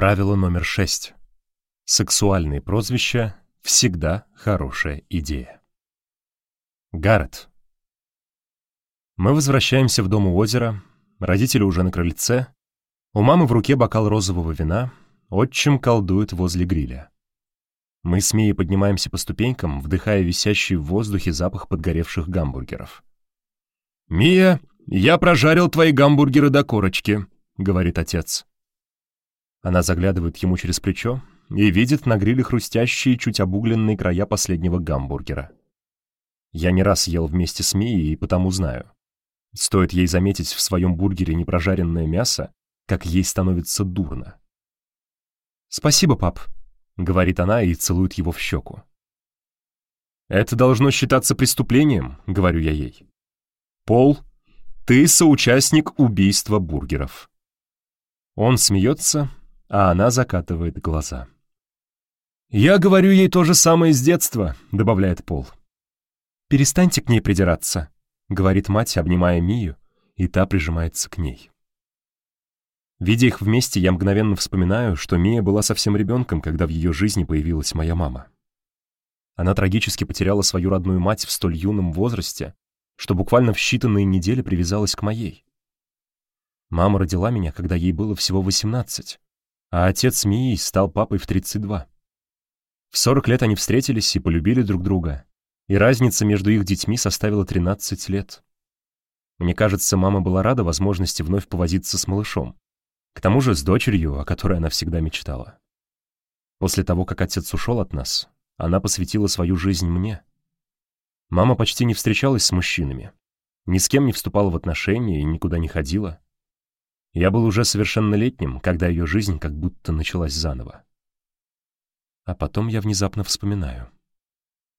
Правило номер шесть. Сексуальные прозвища всегда хорошая идея. Гаррет. Мы возвращаемся в дом у озера, родители уже на крыльце, у мамы в руке бокал розового вина, отчим колдует возле гриля. Мы с Мией поднимаемся по ступенькам, вдыхая висящий в воздухе запах подгоревших гамбургеров. «Мия, я прожарил твои гамбургеры до корочки», — говорит отец. Она заглядывает ему через плечо и видит на гриле хрустящие, чуть обугленные края последнего гамбургера. Я не раз ел вместе с Мией и потому знаю. Стоит ей заметить в своем бургере непрожаренное мясо, как ей становится дурно. «Спасибо, пап», — говорит она и целует его в щеку. «Это должно считаться преступлением», — говорю я ей. «Пол, ты соучастник убийства бургеров». Он смеется, а она закатывает глаза. «Я говорю ей то же самое с детства», — добавляет Пол. «Перестаньте к ней придираться», — говорит мать, обнимая Мию, и та прижимается к ней. Видя их вместе, я мгновенно вспоминаю, что Мия была совсем ребенком, когда в ее жизни появилась моя мама. Она трагически потеряла свою родную мать в столь юном возрасте, что буквально в считанные недели привязалась к моей. Мама родила меня, когда ей было всего 18, а отец Мии стал папой в 32. В 40 лет они встретились и полюбили друг друга, и разница между их детьми составила 13 лет. Мне кажется, мама была рада возможности вновь повозиться с малышом, к тому же с дочерью, о которой она всегда мечтала. После того, как отец ушел от нас, она посвятила свою жизнь мне. Мама почти не встречалась с мужчинами, ни с кем не вступала в отношения и никуда не ходила. Я был уже совершеннолетним, когда ее жизнь как будто началась заново. А потом я внезапно вспоминаю.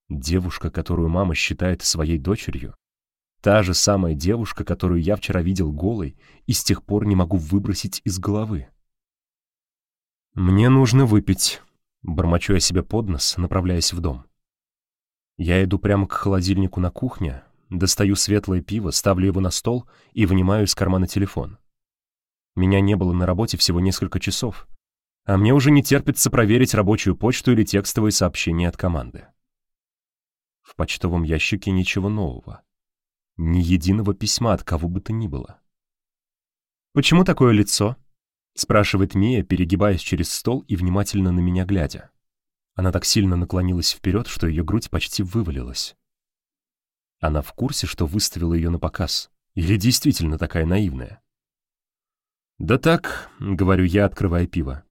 Девушка, которую мама считает своей дочерью, та же самая девушка, которую я вчера видел голой и с тех пор не могу выбросить из головы. «Мне нужно выпить», — бормочу я себе под нос, направляясь в дом. Я иду прямо к холодильнику на кухне, достаю светлое пиво, ставлю его на стол и вынимаю из кармана телефон. Меня не было на работе всего несколько часов, а мне уже не терпится проверить рабочую почту или текстовые сообщения от команды. В почтовом ящике ничего нового. Ни единого письма от кого бы то ни было. «Почему такое лицо?» — спрашивает Мия, перегибаясь через стол и внимательно на меня глядя. Она так сильно наклонилась вперед, что ее грудь почти вывалилась. Она в курсе, что выставила ее на показ? Или действительно такая наивная? «Да так», — говорю я, открывая пиво.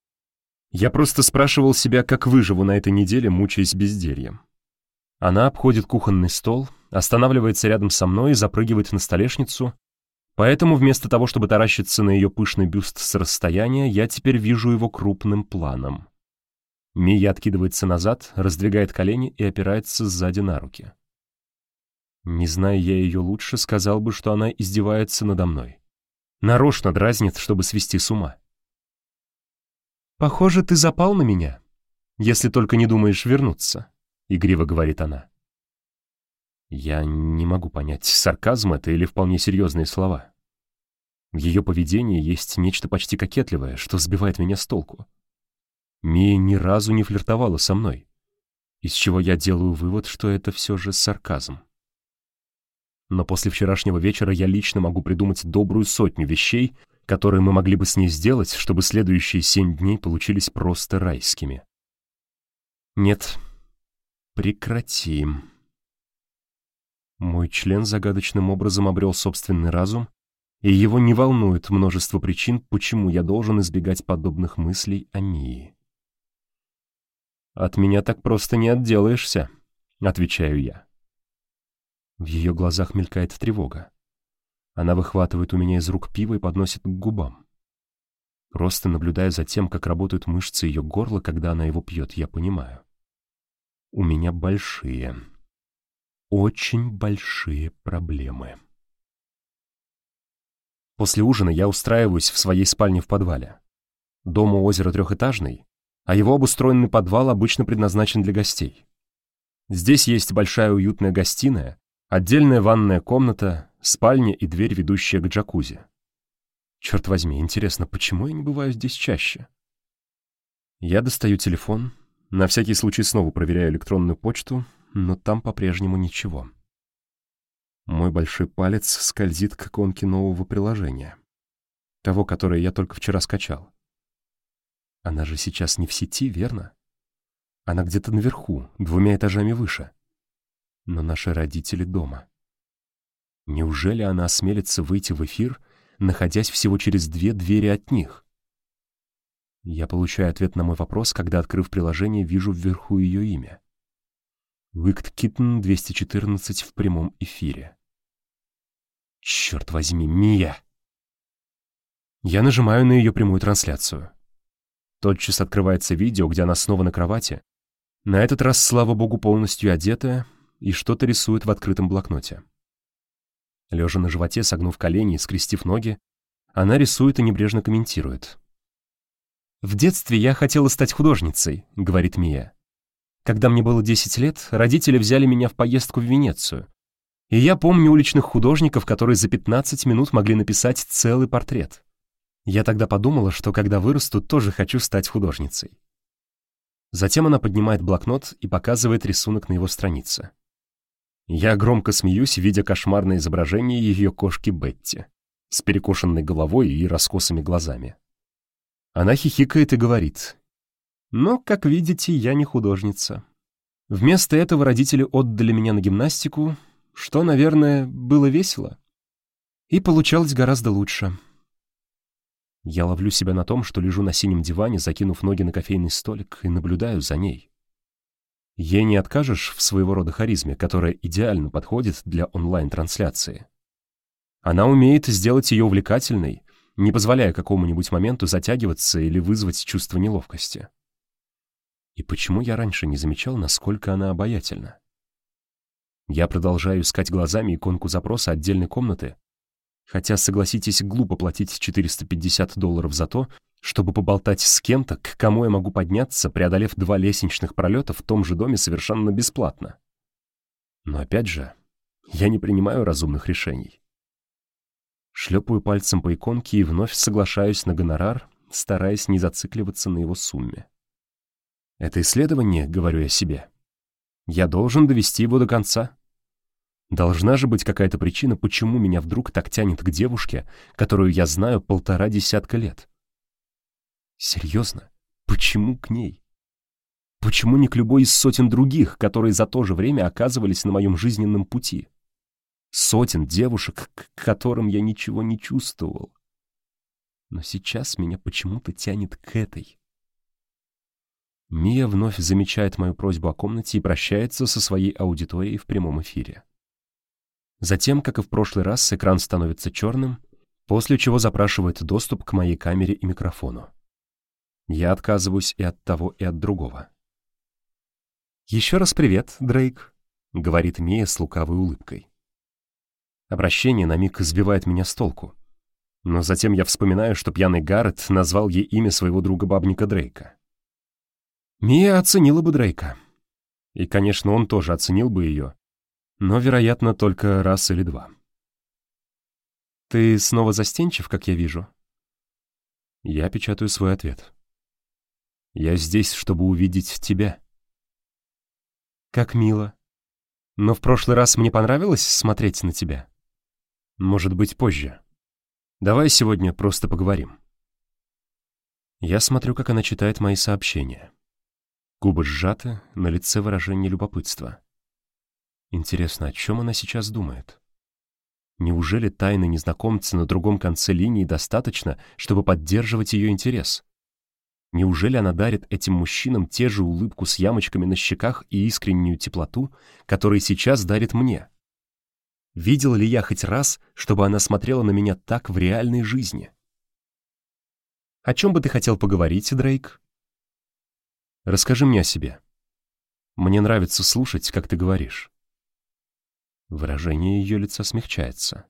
«Я просто спрашивал себя, как выживу на этой неделе, мучаясь бездельем». Она обходит кухонный стол, останавливается рядом со мной и запрыгивает на столешницу, поэтому вместо того, чтобы таращиться на ее пышный бюст с расстояния, я теперь вижу его крупным планом. Мия откидывается назад, раздвигает колени и опирается сзади на руки. Не зная я ее лучше, сказал бы, что она издевается надо мной. Нарочно дразнит, чтобы свести с ума. «Похоже, ты запал на меня, если только не думаешь вернуться», — игриво говорит она. Я не могу понять, сарказм это или вполне серьезные слова. В ее поведении есть нечто почти кокетливое, что сбивает меня с толку. Мия ни разу не флиртовала со мной, из чего я делаю вывод, что это все же сарказм но после вчерашнего вечера я лично могу придумать добрую сотню вещей, которые мы могли бы с ней сделать, чтобы следующие семь дней получились просто райскими. Нет, прекратим. Мой член загадочным образом обрел собственный разум, и его не волнует множество причин, почему я должен избегать подобных мыслей о Мии. «От меня так просто не отделаешься», — отвечаю я. В ее глазах мелькает тревога. Она выхватывает у меня из рук пиво и подносит к губам. Просто наблюдая за тем, как работают мышцы ее горла, когда она его пьет, я понимаю. У меня большие, очень большие проблемы. После ужина я устраиваюсь в своей спальне в подвале. Дом у озера трехэтажный, а его обустроенный подвал обычно предназначен для гостей. Здесь есть большая уютная гостиная, Отдельная ванная комната, спальня и дверь, ведущая к джакузи. Черт возьми, интересно, почему я не бываю здесь чаще? Я достаю телефон, на всякий случай снова проверяю электронную почту, но там по-прежнему ничего. Мой большой палец скользит к иконке нового приложения. Того, которое я только вчера скачал. Она же сейчас не в сети, верно? Она где-то наверху, двумя этажами выше. Но наши родители дома. Неужели она осмелится выйти в эфир, находясь всего через две двери от них? Я получаю ответ на мой вопрос, когда, открыв приложение, вижу вверху ее имя. Уикт Киттен 214 в прямом эфире. Черт возьми, Мия! Я нажимаю на ее прямую трансляцию. Тотчас открывается видео, где она снова на кровати. На этот раз, слава богу, полностью одетая и что-то рисует в открытом блокноте. Лежа на животе, согнув колени и скрестив ноги, она рисует и небрежно комментирует. «В детстве я хотела стать художницей», — говорит Мия. «Когда мне было 10 лет, родители взяли меня в поездку в Венецию. И я помню уличных художников, которые за 15 минут могли написать целый портрет. Я тогда подумала, что когда вырасту, тоже хочу стать художницей. Затем она поднимает блокнот и показывает рисунок на его странице. Я громко смеюсь, видя кошмарное изображение ее кошки Бетти с перекошенной головой и раскосыми глазами. Она хихикает и говорит, «Но, как видите, я не художница. Вместо этого родители отдали меня на гимнастику, что, наверное, было весело. И получалось гораздо лучше. Я ловлю себя на том, что лежу на синем диване, закинув ноги на кофейный столик, и наблюдаю за ней. Ей не откажешь в своего рода харизме, которая идеально подходит для онлайн-трансляции. Она умеет сделать ее увлекательной, не позволяя какому-нибудь моменту затягиваться или вызвать чувство неловкости. И почему я раньше не замечал, насколько она обаятельна? Я продолжаю искать глазами иконку запроса отдельной комнаты, Хотя, согласитесь, глупо платить 450 долларов за то, чтобы поболтать с кем-то, к кому я могу подняться, преодолев два лестничных пролета в том же доме совершенно бесплатно. Но опять же, я не принимаю разумных решений. Шлепаю пальцем по иконке и вновь соглашаюсь на гонорар, стараясь не зацикливаться на его сумме. Это исследование, говорю я себе. Я должен довести его до конца. Должна же быть какая-то причина, почему меня вдруг так тянет к девушке, которую я знаю полтора десятка лет. Серьезно, почему к ней? Почему не к любой из сотен других, которые за то же время оказывались на моем жизненном пути? Сотен девушек, к которым я ничего не чувствовал. Но сейчас меня почему-то тянет к этой. Мия вновь замечает мою просьбу о комнате и прощается со своей аудиторией в прямом эфире. Затем, как и в прошлый раз, экран становится черным, после чего запрашивает доступ к моей камере и микрофону. Я отказываюсь и от того, и от другого. «Еще раз привет, Дрейк», — говорит Мия с лукавой улыбкой. Обращение на миг сбивает меня с толку. Но затем я вспоминаю, что пьяный Гаррет назвал ей имя своего друга-бабника Дрейка. Мия оценила бы Дрейка. И, конечно, он тоже оценил бы ее, но, вероятно, только раз или два. «Ты снова застенчив, как я вижу?» Я печатаю свой ответ. «Я здесь, чтобы увидеть тебя». «Как мило. Но в прошлый раз мне понравилось смотреть на тебя. Может быть, позже. Давай сегодня просто поговорим». Я смотрю, как она читает мои сообщения. Губы сжаты, на лице выражение любопытства. Интересно, о чем она сейчас думает? Неужели тайны незнакомца на другом конце линии достаточно, чтобы поддерживать ее интерес? Неужели она дарит этим мужчинам те же улыбку с ямочками на щеках и искреннюю теплоту, которые сейчас дарит мне? Видел ли я хоть раз, чтобы она смотрела на меня так в реальной жизни? О чем бы ты хотел поговорить, Дрейк? Расскажи мне о себе. Мне нравится слушать, как ты говоришь. Выражение ее лица смягчается.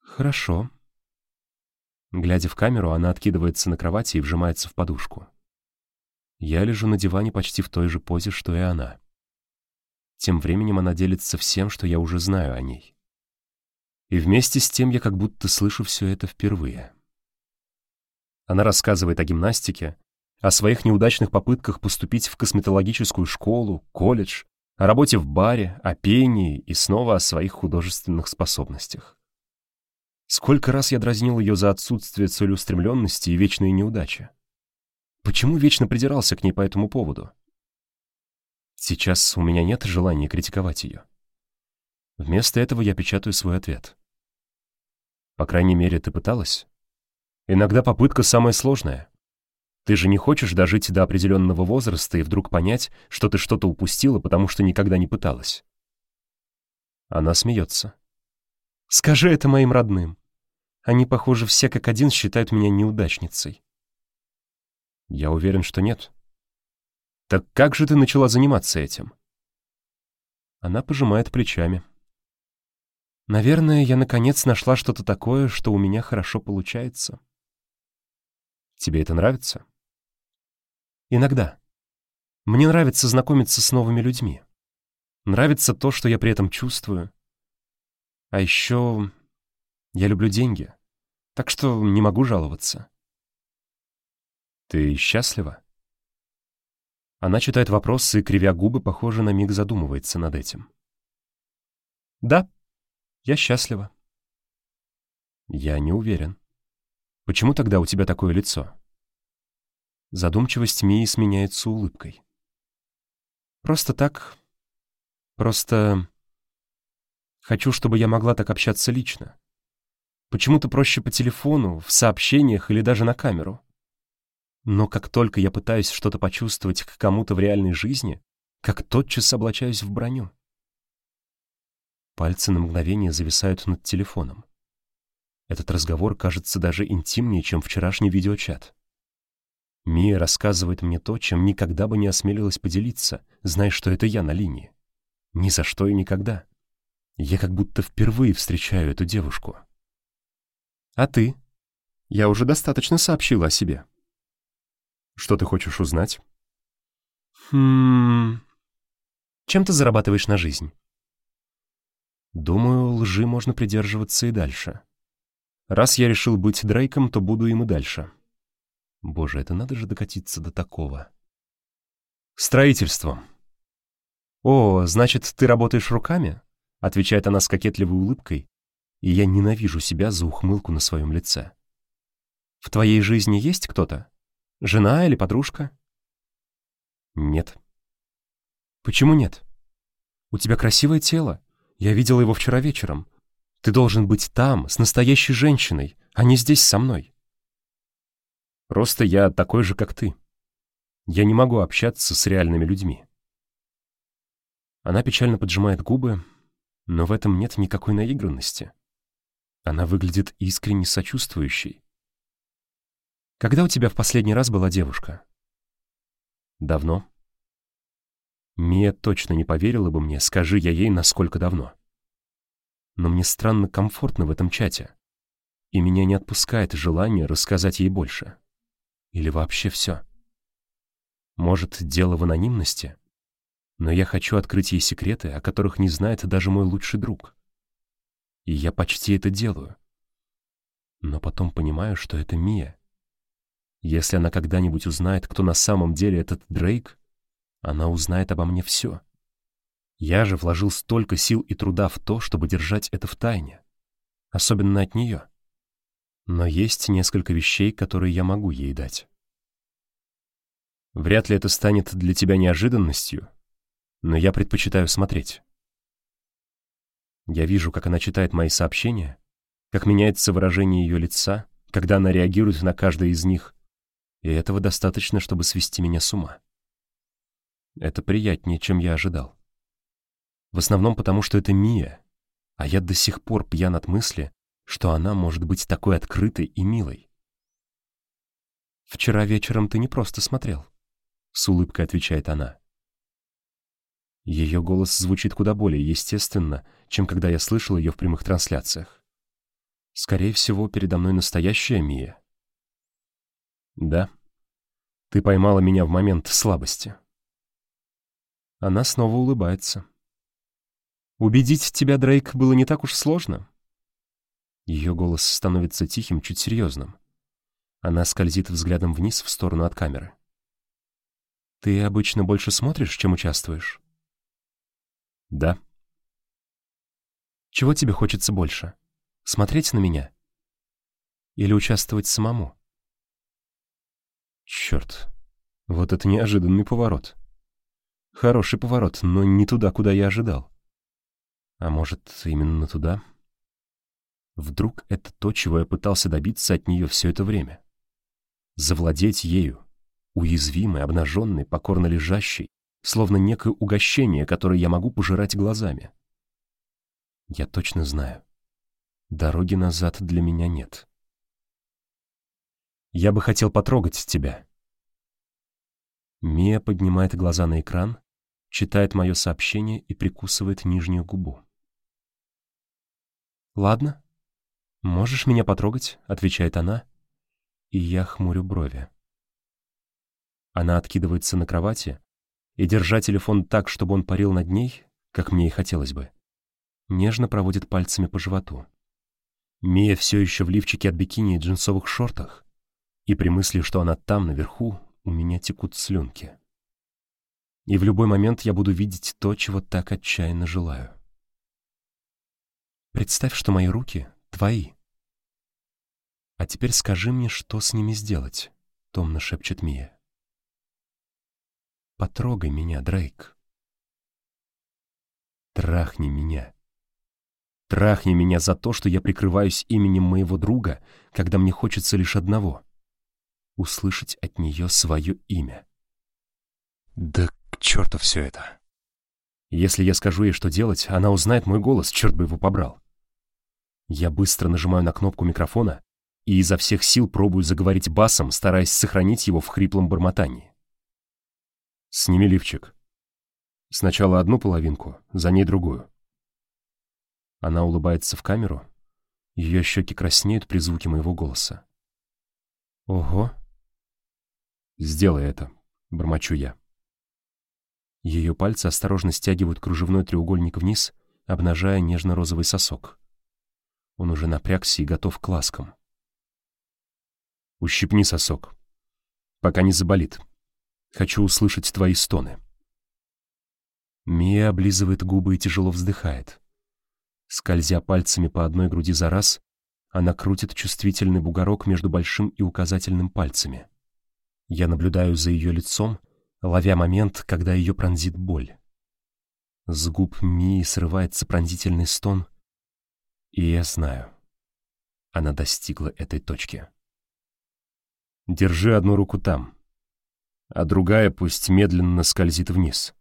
«Хорошо». Глядя в камеру, она откидывается на кровати и вжимается в подушку. Я лежу на диване почти в той же позе, что и она. Тем временем она делится всем, что я уже знаю о ней. И вместе с тем я как будто слышу все это впервые. Она рассказывает о гимнастике, о своих неудачных попытках поступить в косметологическую школу, колледж, о работе в баре, о пении и снова о своих художественных способностях. Сколько раз я дразнил ее за отсутствие целеустремленности и вечные неудачи. Почему вечно придирался к ней по этому поводу? Сейчас у меня нет желания критиковать ее. Вместо этого я печатаю свой ответ. По крайней мере, ты пыталась? Иногда попытка самая сложная. Ты же не хочешь дожить до определенного возраста и вдруг понять, что ты что-то упустила, потому что никогда не пыталась. Она смеется. Скажи это моим родным. Они, похоже, все как один считают меня неудачницей. Я уверен, что нет. Так как же ты начала заниматься этим? Она пожимает плечами. Наверное, я наконец нашла что-то такое, что у меня хорошо получается. Тебе это нравится? Иногда. Мне нравится знакомиться с новыми людьми. Нравится то, что я при этом чувствую. А еще я люблю деньги, так что не могу жаловаться. Ты счастлива? Она читает вопросы и, кривя губы, похоже, на миг задумывается над этим. Да, я счастлива. Я не уверен. Почему тогда у тебя такое лицо? Задумчивость Мии сменяется улыбкой. Просто так. Просто... Хочу, чтобы я могла так общаться лично. Почему-то проще по телефону, в сообщениях или даже на камеру. Но как только я пытаюсь что-то почувствовать к кому-то в реальной жизни, как тотчас облачаюсь в броню. Пальцы на мгновение зависают над телефоном. Этот разговор кажется даже интимнее, чем вчерашний видеочат. Мия рассказывает мне то, чем никогда бы не осмелилась поделиться, зная, что это я на линии. Ни за что и никогда. Я как будто впервые встречаю эту девушку. А ты? Я уже достаточно сообщила о себе. Что ты хочешь узнать? Хм... Чем ты зарабатываешь на жизнь? Думаю, лжи можно придерживаться и дальше. Раз я решил быть Дрейком, то буду им и дальше. Боже, это надо же докатиться до такого. Строительством. «О, значит, ты работаешь руками?» — отвечает она с кокетливой улыбкой, и я ненавижу себя за ухмылку на своем лице. «В твоей жизни есть кто-то? Жена или подружка?» «Нет». «Почему нет? У тебя красивое тело. Я видела его вчера вечером. Ты должен быть там, с настоящей женщиной, а не здесь со мной». Просто я такой же, как ты. Я не могу общаться с реальными людьми. Она печально поджимает губы, но в этом нет никакой наигранности. Она выглядит искренне сочувствующей. Когда у тебя в последний раз была девушка? Давно. Мия точно не поверила бы мне, скажи я ей, насколько давно. Но мне странно комфортно в этом чате, и меня не отпускает желание рассказать ей больше. Или вообще все? Может, дело в анонимности? Но я хочу открыть ей секреты, о которых не знает даже мой лучший друг. И я почти это делаю. Но потом понимаю, что это Мия. Если она когда-нибудь узнает, кто на самом деле этот Дрейк, она узнает обо мне все. Я же вложил столько сил и труда в то, чтобы держать это в тайне. Особенно от нее. Но есть несколько вещей, которые я могу ей дать. Вряд ли это станет для тебя неожиданностью, но я предпочитаю смотреть. Я вижу, как она читает мои сообщения, как меняется выражение ее лица, когда она реагирует на каждое из них, и этого достаточно, чтобы свести меня с ума. Это приятнее, чем я ожидал. В основном потому, что это Мия, а я до сих пор пьян от мысли, что она может быть такой открытой и милой. «Вчера вечером ты не просто смотрел», — с улыбкой отвечает она. Ее голос звучит куда более естественно, чем когда я слышал ее в прямых трансляциях. Скорее всего, передо мной настоящая Мия. Да, ты поймала меня в момент слабости. Она снова улыбается. Убедить тебя, Дрейк, было не так уж сложно. Ее голос становится тихим, чуть серьезным. Она скользит взглядом вниз в сторону от камеры. Ты обычно больше смотришь, чем участвуешь? Да. Чего тебе хочется больше? Смотреть на меня? Или участвовать самому? Черт, вот это неожиданный поворот. Хороший поворот, но не туда, куда я ожидал. А может, именно туда? Вдруг это то, чего я пытался добиться от нее все это время? Завладеть ею, уязвимой, обнаженной, покорно лежащей, словно некое угощение, которое я могу пожирать глазами. Я точно знаю. Дороги назад для меня нет. Я бы хотел потрогать тебя. Мия поднимает глаза на экран, читает мое сообщение и прикусывает нижнюю губу. «Ладно, можешь меня потрогать», — отвечает она, и я хмурю брови. Она откидывается на кровати и, держа телефон так, чтобы он парил над ней, как мне и хотелось бы, нежно проводит пальцами по животу. Мия все еще в лифчике от бикини и джинсовых шортах, и при мысли, что она там, наверху, у меня текут слюнки. И в любой момент я буду видеть то, чего так отчаянно желаю. Представь, что мои руки твои. А теперь скажи мне, что с ними сделать, — томно шепчет Мия. Потрогай меня, Дрейк. Трахни меня. Трахни меня за то, что я прикрываюсь именем моего друга, когда мне хочется лишь одного — услышать от нее свое имя. Да к черту все это. Если я скажу ей, что делать, она узнает мой голос, черт бы его побрал. Я быстро нажимаю на кнопку микрофона и изо всех сил пробую заговорить басом, стараясь сохранить его в хриплом бормотании. «Сними лифчик. Сначала одну половинку, за ней другую». Она улыбается в камеру. Ее щеки краснеют при звуке моего голоса. «Ого!» «Сделай это», — бормочу я. Ее пальцы осторожно стягивают кружевной треугольник вниз, обнажая нежно-розовый сосок. Он уже напрягся и готов к ласкам. Ущипни сосок. Пока не заболит. Хочу услышать твои стоны. Мия облизывает губы и тяжело вздыхает. Скользя пальцами по одной груди за раз, она крутит чувствительный бугорок между большим и указательным пальцами. Я наблюдаю за ее лицом, ловя момент, когда ее пронзит боль. С губ Мии срывается пронзительный стон, и я знаю, она достигла этой точки. Держи одну руку там, а другая пусть медленно скользит вниз.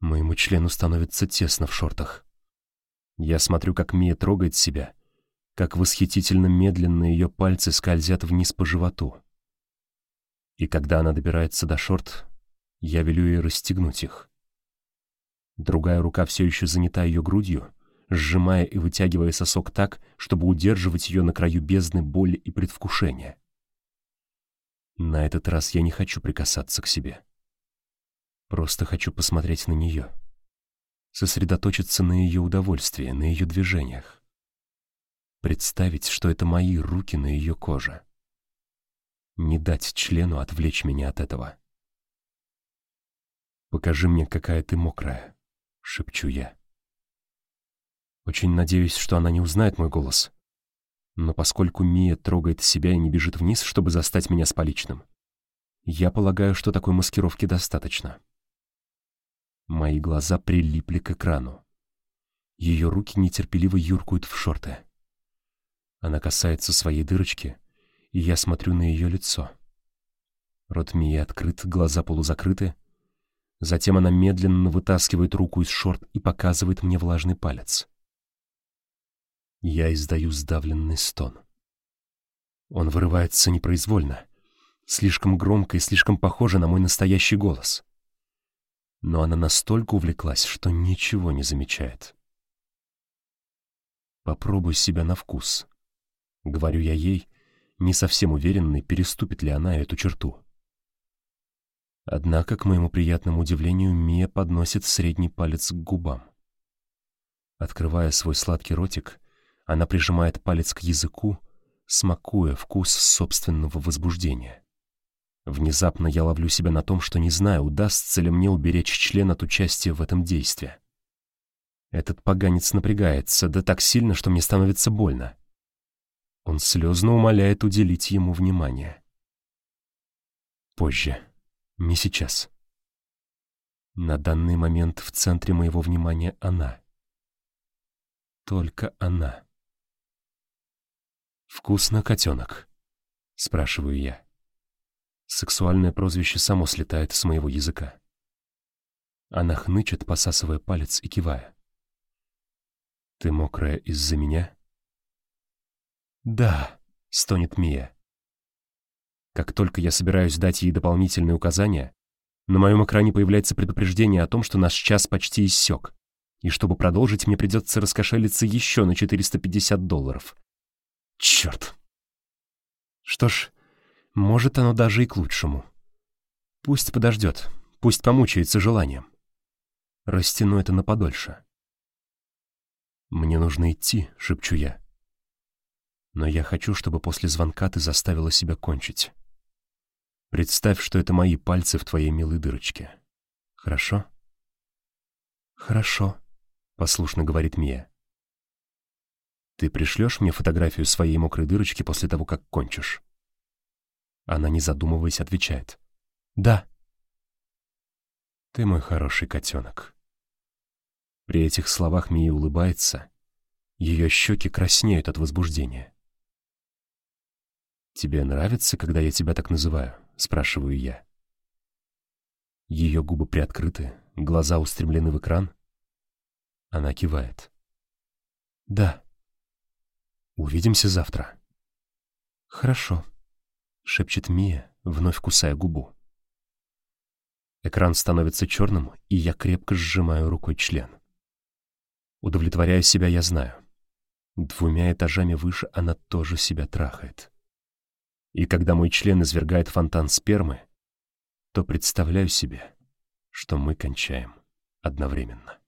Моему члену становится тесно в шортах. Я смотрю, как Мия трогает себя, как восхитительно медленно ее пальцы скользят вниз по животу. И когда она добирается до шорт, я велю ей расстегнуть их. Другая рука все еще занята ее грудью, сжимая и вытягивая сосок так, чтобы удерживать ее на краю бездны боли и предвкушения. На этот раз я не хочу прикасаться к себе. Просто хочу посмотреть на нее. Сосредоточиться на ее удовольствии, на ее движениях. Представить, что это мои руки на ее коже. Не дать члену отвлечь меня от этого. «Покажи мне, какая ты мокрая», — шепчу я. Очень надеюсь, что она не узнает мой голос. Но поскольку Мия трогает себя и не бежит вниз, чтобы застать меня с поличным, я полагаю, что такой маскировки достаточно. Мои глаза прилипли к экрану. Ее руки нетерпеливо юркают в шорты. Она касается своей дырочки, и я смотрю на ее лицо. Рот Мии открыт, глаза полузакрыты. Затем она медленно вытаскивает руку из шорт и показывает мне влажный палец. Я издаю сдавленный стон. Он вырывается непроизвольно, слишком громко и слишком похоже на мой настоящий голос. Но она настолько увлеклась, что ничего не замечает. «Попробуй себя на вкус», — говорю я ей, не совсем уверенный, переступит ли она эту черту. Однако, к моему приятному удивлению, Мия подносит средний палец к губам. Открывая свой сладкий ротик, она прижимает палец к языку, смакуя вкус собственного возбуждения. Внезапно я ловлю себя на том, что не знаю, удастся ли мне уберечь член от участия в этом действии. Этот поганец напрягается, да так сильно, что мне становится больно. Он слезно умоляет уделить ему внимание. Позже. Не сейчас. На данный момент в центре моего внимания она. Только она. «Вкусно, котенок?» — спрашиваю я. Сексуальное прозвище само слетает с моего языка. Она хнычет, посасывая палец и кивая. «Ты мокрая из-за меня?» «Да», — стонет Мия. Как только я собираюсь дать ей дополнительные указания, на моем экране появляется предупреждение о том, что наш час почти иссек, и чтобы продолжить, мне придется раскошелиться еще на 450 долларов. Черт! Что ж, может, оно даже и к лучшему. Пусть подождет, пусть помучается желанием. Растяну это на подольше. «Мне нужно идти», — шепчу я. «Но я хочу, чтобы после звонка ты заставила себя кончить. Представь, что это мои пальцы в твоей милой дырочке. Хорошо?» «Хорошо», — послушно говорит Мия. «Ты пришлешь мне фотографию своей мокрой дырочки после того, как кончишь?» Она, не задумываясь, отвечает. «Да». «Ты мой хороший котенок». При этих словах Мия улыбается. Ее щеки краснеют от возбуждения. «Тебе нравится, когда я тебя так называю?» — спрашиваю я. Ее губы приоткрыты, глаза устремлены в экран. Она кивает. «Да». «Увидимся завтра». «Хорошо», — шепчет Мия, вновь кусая губу. Экран становится черным, и я крепко сжимаю рукой член. Удовлетворяя себя, я знаю. Двумя этажами выше она тоже себя трахает. И когда мой член извергает фонтан спермы, то представляю себе, что мы кончаем одновременно.